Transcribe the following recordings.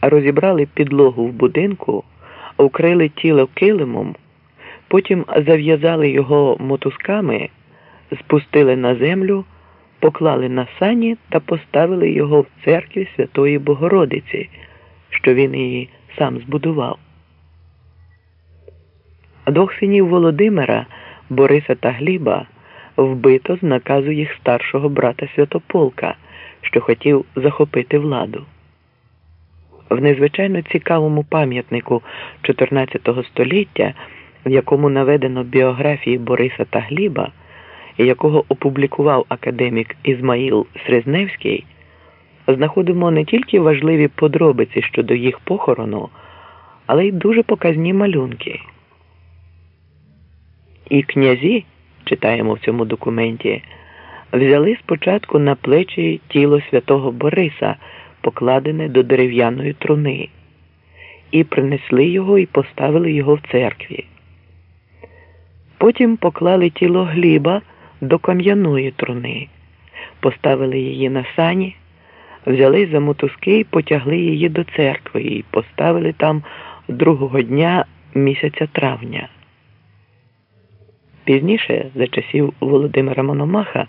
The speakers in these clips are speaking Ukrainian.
розібрали підлогу в будинку, вкрили тіло килимом, потім зав'язали його мотузками, спустили на землю, поклали на сані та поставили його в церкві Святої Богородиці, що він її сам збудував. Двох синів Володимира, Бориса та Гліба, вбито з наказу їх старшого брата Святополка, що хотів захопити владу. В незвичайно цікавому пам'ятнику 14 століття, в якому наведено біографії Бориса та Гліба, якого опублікував академік Ізмаїл Срезневський, знаходимо не тільки важливі подробиці щодо їх похорону, але й дуже показні малюнки. І князі, читаємо в цьому документі, взяли спочатку на плечі тіло святого Бориса, покладене до дерев'яної труни, і принесли його і поставили його в церкві. Потім поклали тіло Гліба до кам'яної труни, поставили її на сані, взяли за мотузки і потягли її до церкви і поставили там другого дня місяця травня. Пізніше, за часів Володимира Мономаха,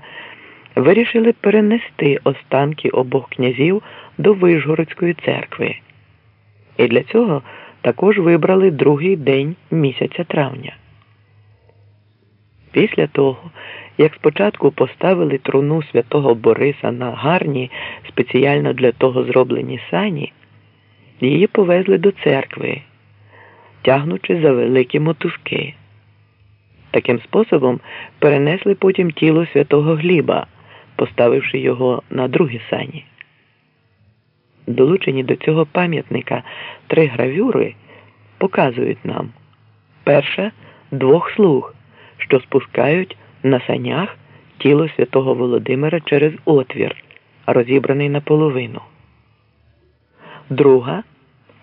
вирішили перенести останки обох князів до Вишгородської церкви. І для цього також вибрали другий день місяця травня. Після того, як спочатку поставили труну святого Бориса на гарні, спеціально для того зроблені сані, її повезли до церкви, тягнучи за великі мотузки. Таким способом перенесли потім тіло святого Гліба, поставивши його на другі сані. Долучені до цього пам'ятника три гравюри показують нам перша двох слуг, що спускають на санях тіло святого Володимира через отвір, розібраний наполовину. Друга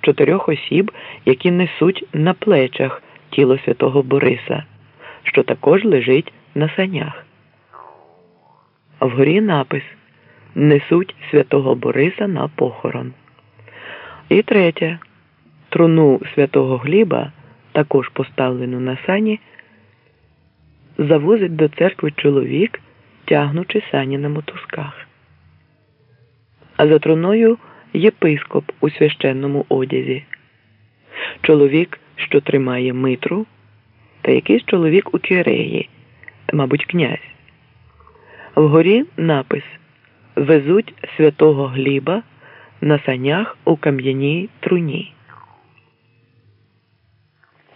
чотирьох осіб, які несуть на плечах тіло святого Бориса що також лежить на санях. Вгорі напис Несуть святого Бориса на похорон. І третє. Труну святого Гліба, також поставлену на сані, завозить до церкви чоловік, тягнучи сані на мотузках. А за труною єпископ у священному одязі. Чоловік, що тримає митру та якийсь чоловік у кіреї, мабуть, князь. Вгорі напис Везуть святого Гліба на санях у кам'яній труні.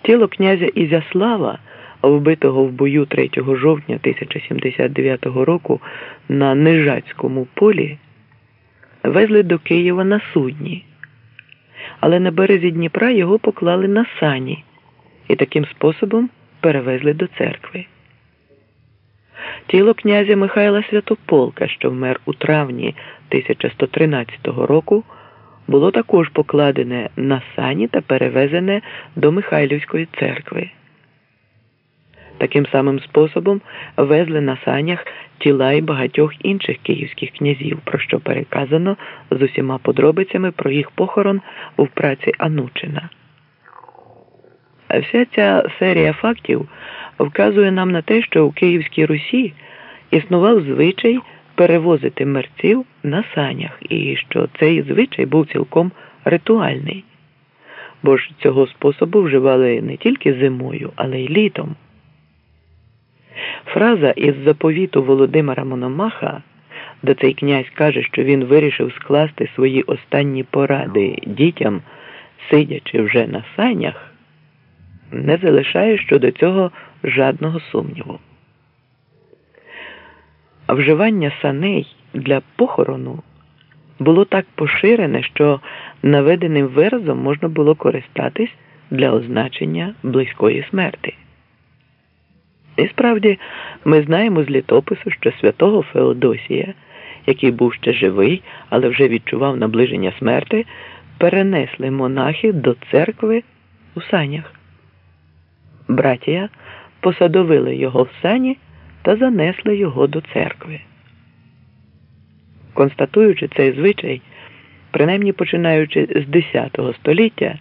Тіло князя Ізяслава, вбитого в бою 3 жовтня 1079 року на Нижацькому полі, везли до Києва на судні, але на березі Дніпра його поклали на сані і таким способом перевезли до церкви. Тіло князя Михайла Святополка, що вмер у травні 1113 року, було також покладене на сані та перевезене до Михайлівської церкви. Таким самим способом везли на санях тіла й багатьох інших київських князів, про що переказано з усіма подробицями про їх похорон у праці Анучина. Вся ця серія фактів вказує нам на те, що у Київській Русі існував звичай перевозити мерців на санях, і що цей звичай був цілком ритуальний, бо ж цього способу вживали не тільки зимою, але й літом. Фраза із заповіту Володимира Мономаха, де цей князь каже, що він вирішив скласти свої останні поради дітям, сидячи вже на санях не залишає щодо цього жадного сумніву. Вживання саней для похорону було так поширене, що наведеним виразом можна було користатись для означення близької смерти. І справді, ми знаємо з літопису, що святого Феодосія, який був ще живий, але вже відчував наближення смерти, перенесли монахи до церкви у санях братія посадовили його в сані та занесли його до церкви. Констатуючи цей звичай, принаймні починаючи з X століття.